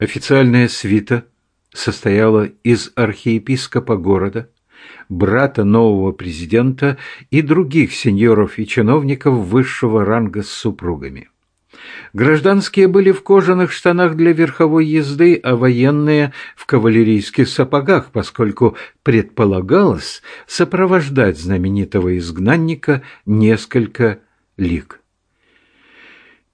Официальная свита состояла из архиепископа города, брата нового президента и других сеньоров и чиновников высшего ранга с супругами. Гражданские были в кожаных штанах для верховой езды, а военные – в кавалерийских сапогах, поскольку предполагалось сопровождать знаменитого изгнанника несколько лиг.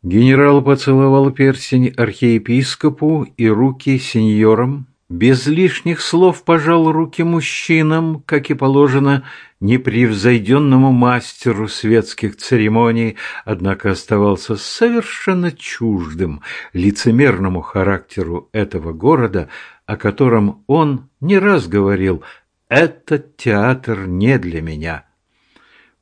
Генерал поцеловал перстень архиепископу и руки сеньорам, без лишних слов пожал руки мужчинам, как и положено непревзойденному мастеру светских церемоний, однако оставался совершенно чуждым лицемерному характеру этого города, о котором он не раз говорил «этот театр не для меня».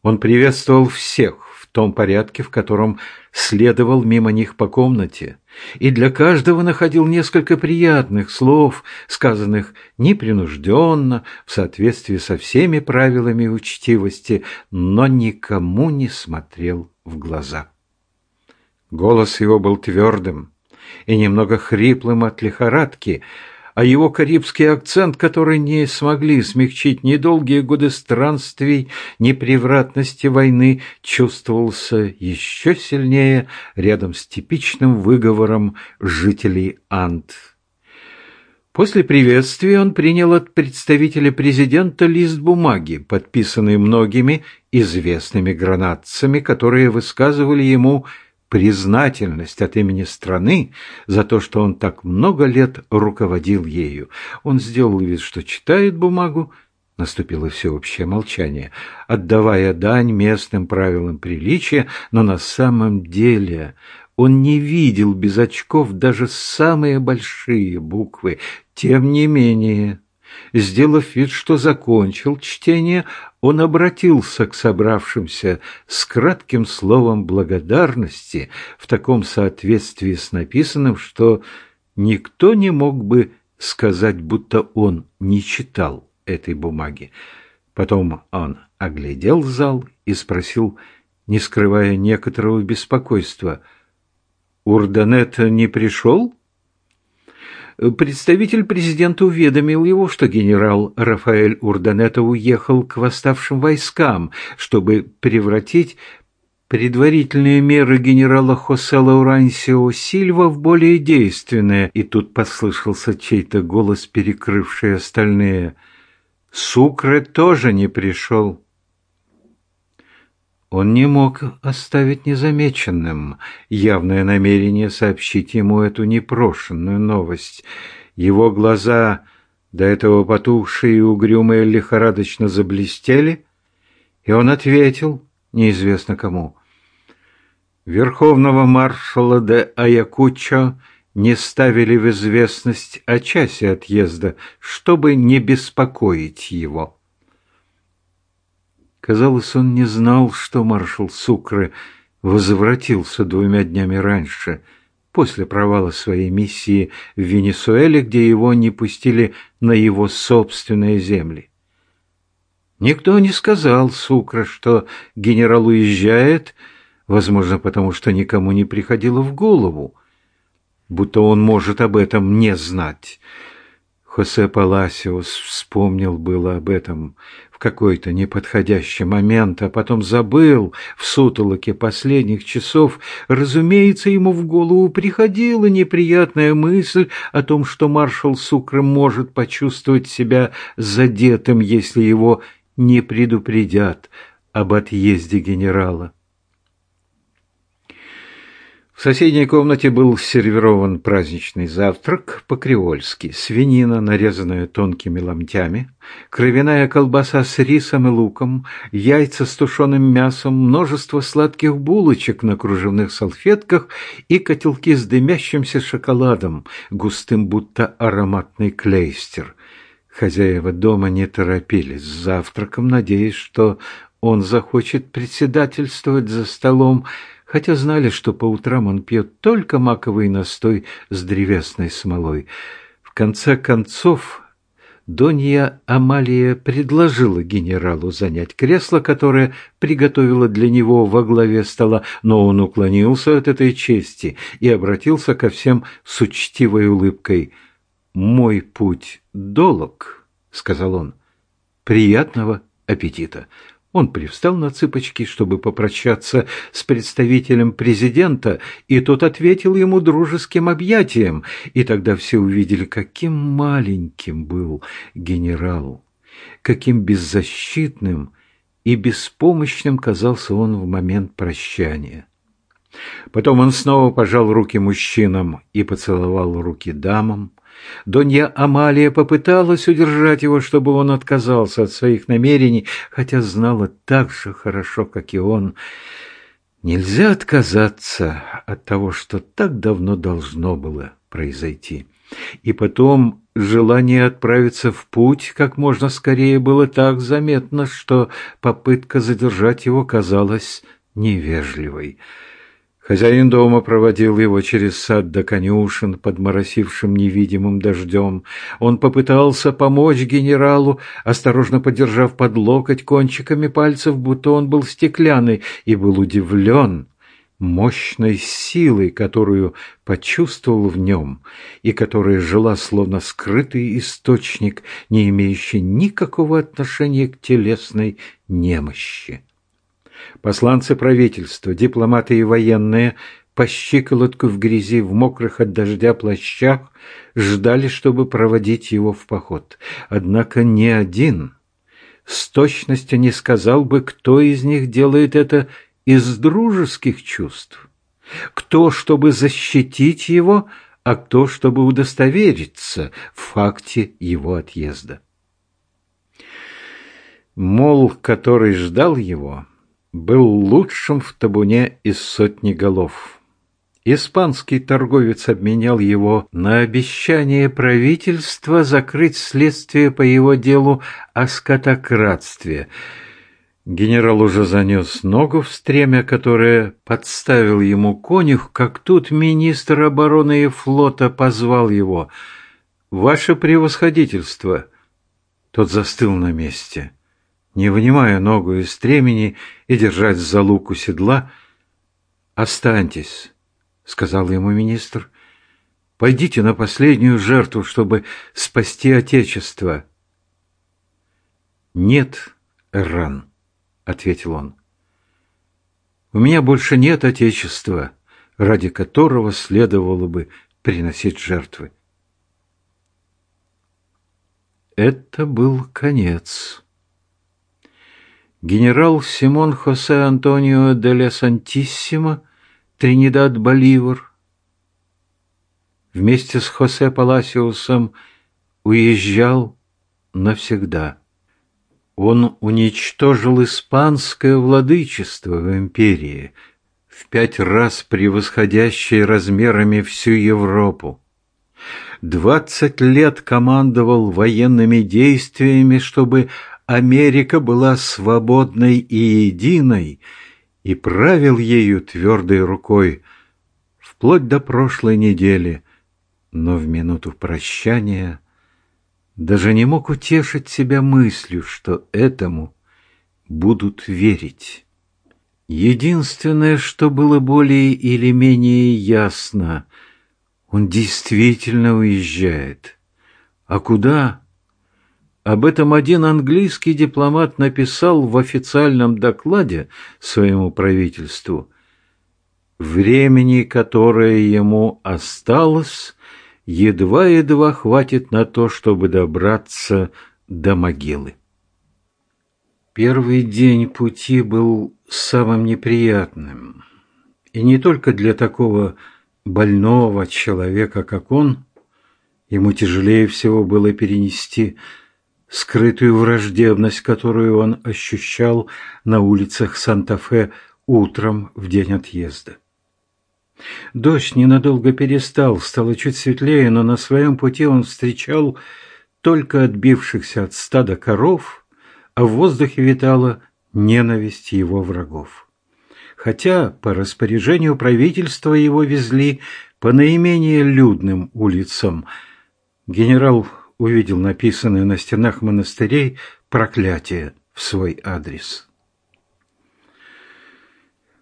Он приветствовал всех, том порядке, в котором следовал мимо них по комнате, и для каждого находил несколько приятных слов, сказанных непринужденно, в соответствии со всеми правилами учтивости, но никому не смотрел в глаза. Голос его был твердым и немного хриплым от лихорадки, а его карибский акцент, который не смогли смягчить ни долгие годы странствий, ни превратности войны, чувствовался еще сильнее рядом с типичным выговором жителей Ант. После приветствия он принял от представителя президента лист бумаги, подписанный многими известными гранатцами, которые высказывали ему признательность от имени страны за то, что он так много лет руководил ею. Он сделал вид, что читает бумагу. Наступило всеобщее молчание, отдавая дань местным правилам приличия, но на самом деле он не видел без очков даже самые большие буквы. Тем не менее, Сделав вид, что закончил чтение, он обратился к собравшимся с кратким словом благодарности в таком соответствии с написанным, что никто не мог бы сказать, будто он не читал этой бумаги. Потом он оглядел зал и спросил, не скрывая некоторого беспокойства, «Урданет не пришел?» Представитель президента уведомил его, что генерал Рафаэль Урданета уехал к восставшим войскам, чтобы превратить предварительные меры генерала Хосе Лаурансио Сильва в более действенные, и тут послышался чей-то голос, перекрывший остальные. Сукре тоже не пришел. Он не мог оставить незамеченным явное намерение сообщить ему эту непрошенную новость. Его глаза, до этого потухшие и угрюмые, лихорадочно заблестели, и он ответил, неизвестно кому. Верховного маршала де Аякучо не ставили в известность о часе отъезда, чтобы не беспокоить его. Казалось, он не знал, что маршал Сукры возвратился двумя днями раньше, после провала своей миссии в Венесуэле, где его не пустили на его собственные земли. Никто не сказал Сукра, что генерал уезжает, возможно, потому что никому не приходило в голову, будто он может об этом не знать. Хосе Паласиос вспомнил было об этом в какой-то неподходящий момент, а потом забыл в сутолоке последних часов. Разумеется, ему в голову приходила неприятная мысль о том, что маршал Сукры может почувствовать себя задетым, если его не предупредят об отъезде генерала. В соседней комнате был сервирован праздничный завтрак по-креольски. Свинина, нарезанная тонкими ломтями, кровяная колбаса с рисом и луком, яйца с тушеным мясом, множество сладких булочек на кружевных салфетках и котелки с дымящимся шоколадом, густым будто ароматный клейстер. Хозяева дома не торопились с завтраком, надеясь, что он захочет председательствовать за столом, хотя знали, что по утрам он пьет только маковый настой с древесной смолой. В конце концов, Донья Амалия предложила генералу занять кресло, которое приготовила для него во главе стола, но он уклонился от этой чести и обратился ко всем с учтивой улыбкой. «Мой путь долог», — сказал он. «Приятного аппетита!» Он привстал на цыпочки, чтобы попрощаться с представителем президента, и тот ответил ему дружеским объятием, и тогда все увидели, каким маленьким был генерал, каким беззащитным и беспомощным казался он в момент прощания. Потом он снова пожал руки мужчинам и поцеловал руки дамам, Донья Амалия попыталась удержать его, чтобы он отказался от своих намерений, хотя знала так же хорошо, как и он. Нельзя отказаться от того, что так давно должно было произойти. И потом желание отправиться в путь как можно скорее было так заметно, что попытка задержать его казалась невежливой. Хозяин дома проводил его через сад до конюшен под моросившим невидимым дождем. Он попытался помочь генералу, осторожно подержав под локоть кончиками пальцев, будто он был стеклянный, и был удивлен мощной силой, которую почувствовал в нем, и которая жила словно скрытый источник, не имеющий никакого отношения к телесной немощи. Посланцы правительства, дипломаты и военные по щиколотку в грязи, в мокрых от дождя плащах, ждали, чтобы проводить его в поход. Однако ни один с точностью не сказал бы, кто из них делает это из дружеских чувств. Кто, чтобы защитить его, а кто, чтобы удостовериться в факте его отъезда. Мол, который ждал его, был лучшим в табуне из сотни голов. Испанский торговец обменял его на обещание правительства закрыть следствие по его делу о скотократстве. Генерал уже занес ногу в стремя, которое подставил ему конюх, как тут министр обороны и флота позвал его. «Ваше превосходительство!» Тот застыл на месте не вынимая ногу из стремени и держать за луку седла. «Останьтесь», — сказал ему министр. «Пойдите на последнюю жертву, чтобы спасти Отечество». «Нет, Эрран», — ответил он. «У меня больше нет Отечества, ради которого следовало бы приносить жертвы». Это был конец генерал Симон Хосе Антонио де ля Сантиссимо, Тринидад Боливар, вместе с Хосе Паласиусом уезжал навсегда. Он уничтожил испанское владычество в империи, в пять раз превосходящее размерами всю Европу. Двадцать лет командовал военными действиями, чтобы Америка была свободной и единой, и правил ею твердой рукой, вплоть до прошлой недели, но в минуту прощания даже не мог утешить себя мыслью, что этому будут верить. Единственное, что было более или менее ясно, он действительно уезжает. А куда? Об этом один английский дипломат написал в официальном докладе своему правительству. Времени, которое ему осталось, едва-едва хватит на то, чтобы добраться до могилы. Первый день пути был самым неприятным. И не только для такого больного человека, как он, ему тяжелее всего было перенести – скрытую враждебность, которую он ощущал на улицах Санта-Фе утром в день отъезда. Дождь ненадолго перестал, стало чуть светлее, но на своем пути он встречал только отбившихся от стада коров, а в воздухе витала ненависть его врагов. Хотя по распоряжению правительства его везли по наименее людным улицам, генерал увидел написанное на стенах монастырей проклятие в свой адрес.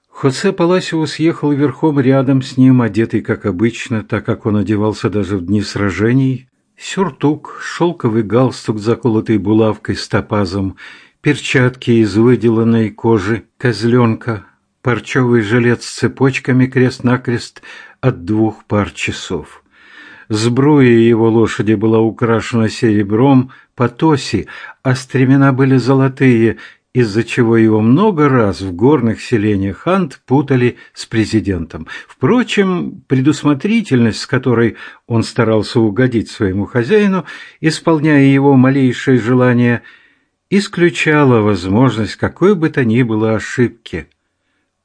Хосе Паласиус ехал верхом рядом с ним, одетый, как обычно, так как он одевался даже в дни сражений. Сюртук, шелковый галстук, заколотый булавкой с топазом, перчатки из выделанной кожи козленка, парчевый жилет с цепочками крест-накрест от двух пар часов. Сбруя его лошади была украшена серебром по тоси, а стремена были золотые, из-за чего его много раз в горных селениях Хант путали с президентом. Впрочем, предусмотрительность, с которой он старался угодить своему хозяину, исполняя его малейшее желание, исключала возможность какой бы то ни было ошибки.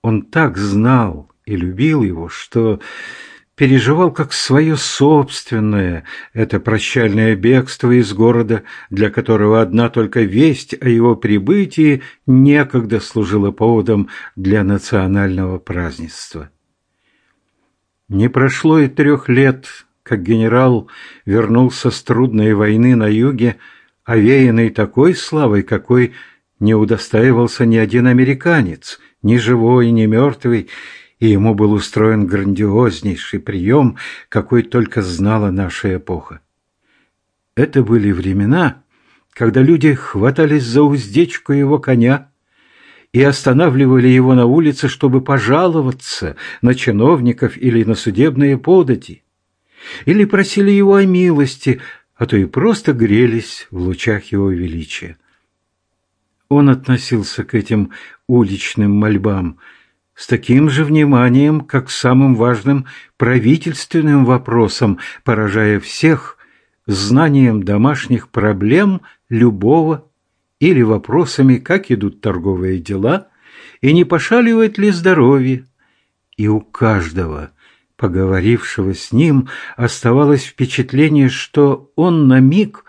Он так знал и любил его, что переживал как свое собственное это прощальное бегство из города, для которого одна только весть о его прибытии некогда служила поводом для национального празднества. Не прошло и трех лет, как генерал вернулся с трудной войны на юге, овеянный такой славой, какой не удостаивался ни один американец, ни живой, ни мертвый, и ему был устроен грандиознейший прием, какой только знала наша эпоха. Это были времена, когда люди хватались за уздечку его коня и останавливали его на улице, чтобы пожаловаться на чиновников или на судебные подати, или просили его о милости, а то и просто грелись в лучах его величия. Он относился к этим уличным мольбам – с таким же вниманием, как самым важным правительственным вопросам, поражая всех знанием домашних проблем любого или вопросами, как идут торговые дела и не пошаливает ли здоровье. И у каждого, поговорившего с ним, оставалось впечатление, что он на миг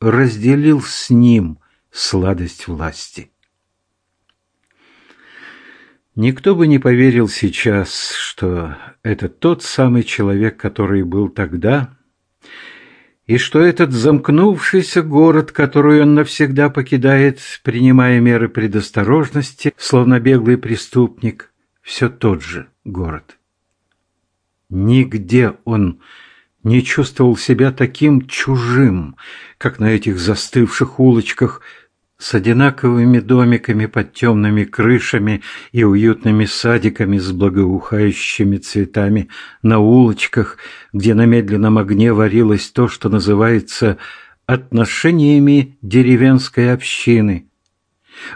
разделил с ним сладость власти. Никто бы не поверил сейчас, что это тот самый человек, который был тогда, и что этот замкнувшийся город, который он навсегда покидает, принимая меры предосторожности, словно беглый преступник, все тот же город. Нигде он не чувствовал себя таким чужим, как на этих застывших улочках – с одинаковыми домиками под темными крышами и уютными садиками с благоухающими цветами на улочках, где на медленном огне варилось то, что называется отношениями деревенской общины,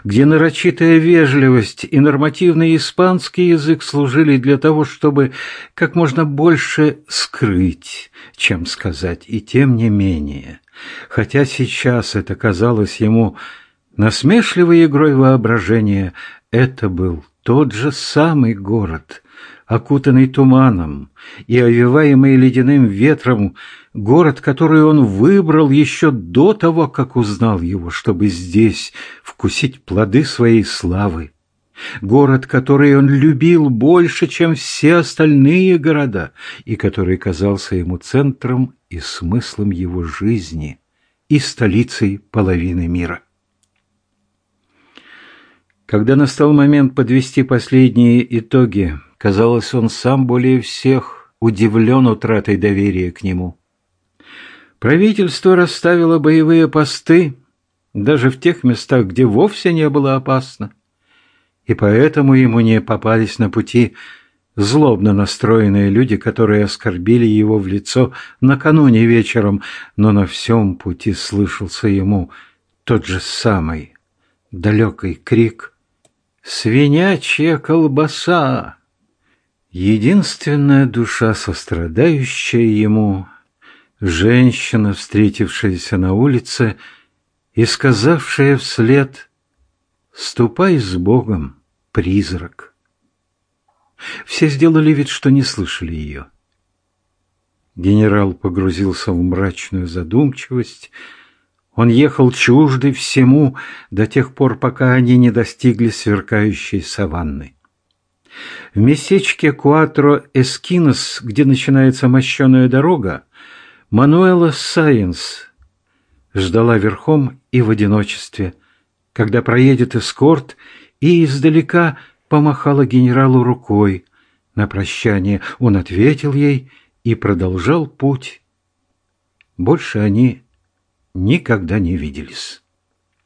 где нарочитая вежливость и нормативный испанский язык служили для того, чтобы как можно больше скрыть, чем сказать, и тем не менее, хотя сейчас это казалось ему Насмешливой игрой воображения это был тот же самый город, окутанный туманом и овиваемый ледяным ветром, город, который он выбрал еще до того, как узнал его, чтобы здесь вкусить плоды своей славы. Город, который он любил больше, чем все остальные города, и который казался ему центром и смыслом его жизни, и столицей половины мира. Когда настал момент подвести последние итоги, казалось, он сам более всех удивлен утратой доверия к нему. Правительство расставило боевые посты даже в тех местах, где вовсе не было опасно, и поэтому ему не попались на пути злобно настроенные люди, которые оскорбили его в лицо накануне вечером, но на всем пути слышался ему тот же самый далекий крик свинячья колбаса. Единственная душа, сострадающая ему, женщина, встретившаяся на улице и сказавшая вслед «Ступай с Богом, призрак». Все сделали вид, что не слышали ее. Генерал погрузился в мрачную задумчивость, он ехал чуждый всему до тех пор, пока они не достигли сверкающей саванны. В местечке Куатро-Эскинос, где начинается мощеная дорога, Мануэла Сайенс ждала верхом и в одиночестве, когда проедет эскорт, и издалека помахала генералу рукой. На прощание он ответил ей и продолжал путь. Больше они никогда не виделись.